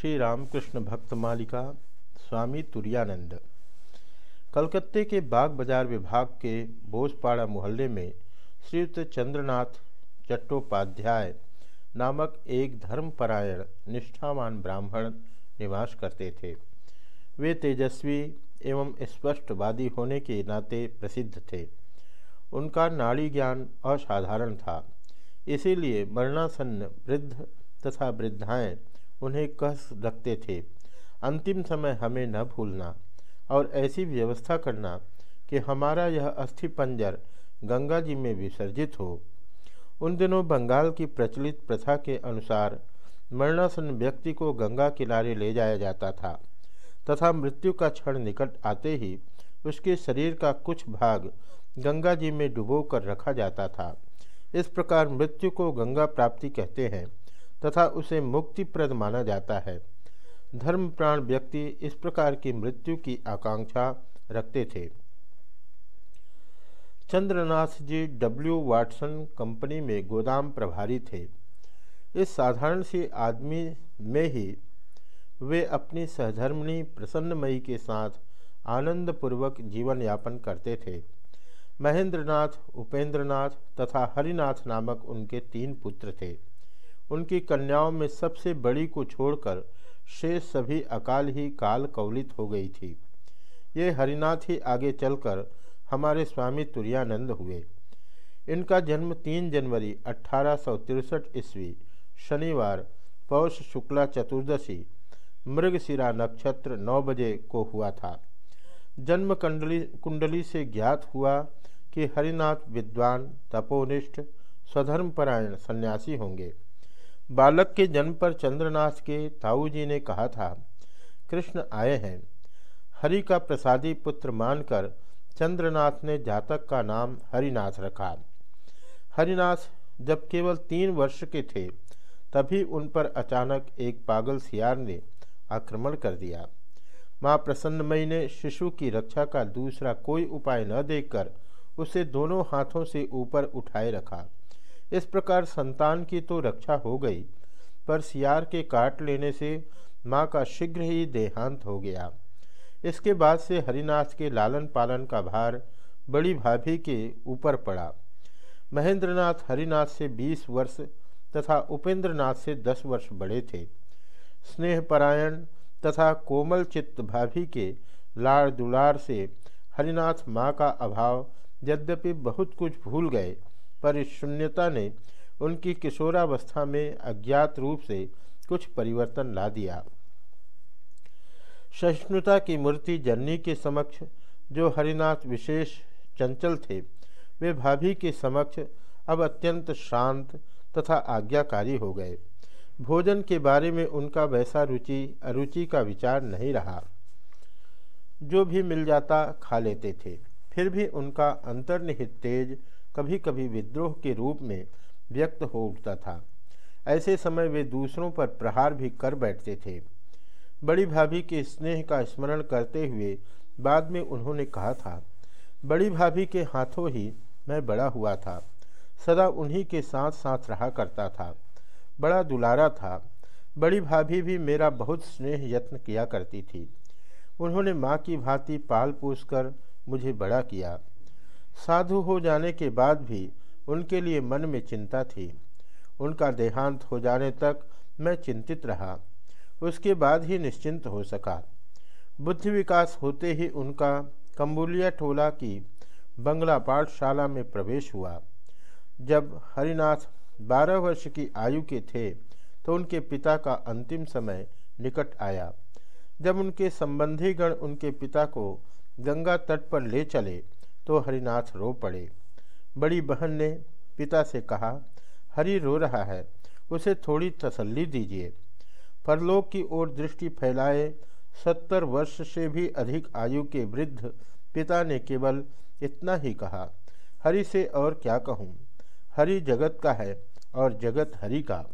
श्री रामकृष्ण भक्त मालिका स्वामी तुरानंद कलकत्ते के बाग बाज़ार विभाग के बोसपाड़ा मोहल्ले में श्रीयुक्त चंद्रनाथ चट्टोपाध्याय नामक एक धर्मपरायण निष्ठावान ब्राह्मण निवास करते थे। वे तेजस्वी एवं स्पष्टवादी होने के नाते प्रसिद्ध थे। उनका नाड़ी ज्ञान असाधारण था। इसीलिए मरणासन्न वृद्ध तथा वृद्धाएँ उन्हें कह रखते थे। अंतिम समय हमें न भूलना और ऐसी व्यवस्था करना कि हमारा यह अस्थि पंजर गंगा जी में विसर्जित हो। उन दिनों बंगाल की प्रचलित प्रथा के अनुसार मरणासन व्यक्ति को गंगा किनारे ले जाया जाता था तथा मृत्यु का क्षण निकट आते ही उसके शरीर का कुछ भाग गंगा जी में डुबो कर रखा जाता था। इस प्रकार मृत्यु को गंगा प्राप्ति कहते हैं। तथा उसे मुक्तिप्रद माना जाता है। धर्म प्राण व्यक्ति इस प्रकार की मृत्यु की आकांक्षा रखते थे। Chandranath ji W Watson company में गोदाम प्रभारी थे। इस साधारण सी आदमी में ही वे अपनी सहधर्मिणी प्रसन्नमयी के साथ आनंदपूर्वक जीवन यापन करते थे। महेंद्रनाथ, उपेंद्रनाथ तथा हरिनाथ नामक उनके तीन पुत्र थे। उनकी कन्याओं में सबसे बड़ी को छोड़कर शेष सभी अकाल ही काल कवलित हो गई थी। ये हरिनाथ ही आगे चलकर हमारे स्वामी तुरानंद हुए। इनका जन्म तीन जनवरी अठारह ईस्वी, शनिवार, पौष शुक्ला चतुर्दशी, मृगशिरा नक्षत्र नौ बजे को हुआ था। जन्म कुंडली कुंडली से ज्ञात हुआ कि हरिनाथ विद्वान, तपोनिष्ठ, स्वधर्मपरायण सन्यासी होंगे। बालक के जन्म पर चंद्रनाथ के ताऊ जी ने कहा था, कृष्ण आए हैं। हरि का प्रसादी पुत्र मानकर चंद्रनाथ ने जातक का नाम हरिनाथ रखा। हरिनाथ जब केवल तीन वर्ष के थे, तभी उन पर अचानक एक पागल सियार ने आक्रमण कर दिया। माँ प्रसन्नमयी ने शिशु की रक्षा का दूसरा कोई उपाय न देखकर उसे दोनों हाथों से ऊपर उठाए रखा। इस प्रकार संतान की तो रक्षा हो गई, पर सियार के काट लेने से माँ का शीघ्र ही देहांत हो गया। इसके बाद से हरिनाथ के लालन पालन का भार बड़ी भाभी के ऊपर पड़ा। महेंद्रनाथ हरिनाथ से 20 वर्ष तथा उपेंद्रनाथ से 10 वर्ष बड़े थे। स्नेहपरायण तथा कोमल चित्त भाभी के लाड़ दुलार से हरिनाथ माँ का अभाव यद्यपि बहुत कुछ भूल गए पर इस शून्यता ने उनकी किशोरावस्था में अज्ञात रूप से कुछ परिवर्तन ला दिया। सहिष्णुता की मूर्ति जननी के समक्ष, जो हरिनाथ विशेष चंचल थे, वे भाभी के समक्ष अब अत्यंत शांत तथा आज्ञाकारी हो गए। भोजन के बारे में उनका वैसा रुचि, अरुचि का विचार नहीं रहा। जो भी मिल जाता खा लेते थे। फिर भी उनका अंतर्निहित तेज कभी कभी विद्रोह के रूप में व्यक्त हो उठता था। ऐसे समय वे दूसरों पर प्रहार भी कर बैठते थे। बड़ी भाभी के स्नेह का स्मरण करते हुए बाद में उन्होंने कहा था, बड़ी भाभी के हाथों ही मैं बड़ा हुआ था। सदा उन्हीं के साथ साथ रहा करता था। बड़ा दुलारा था। बड़ी भाभी भी मेरा बहुत स्नेह यत्न किया करती थी। उन्होंने माँ की भांति पाल पोस कर मुझे बड़ा किया। साधु हो जाने के बाद भी उनके लिए मन में चिंता थी। उनका देहांत हो जाने तक मैं चिंतित रहा। उसके बाद ही निश्चिंत हो सका। बुद्धि विकास होते ही उनका कम्बुलिया टोला की बंगला पाठशाला में प्रवेश हुआ। जब हरिनाथ बारह वर्ष की आयु के थे तो उनके पिता का अंतिम समय निकट आया। जब उनके संबंधीगण उनके पिता को गंगा तट पर ले चले तो हरिनाथ रो पड़े। बड़ी बहन ने पिता से कहा, हरि रो रहा है, उसे थोड़ी तसल्ली दीजिए। परलोक की ओर दृष्टि फैलाए, सत्तर वर्ष से भी अधिक आयु के वृद्ध पिता ने केवल इतना ही कहा, हरि से और क्या कहूँ? हरि जगत का है और जगत हरि का।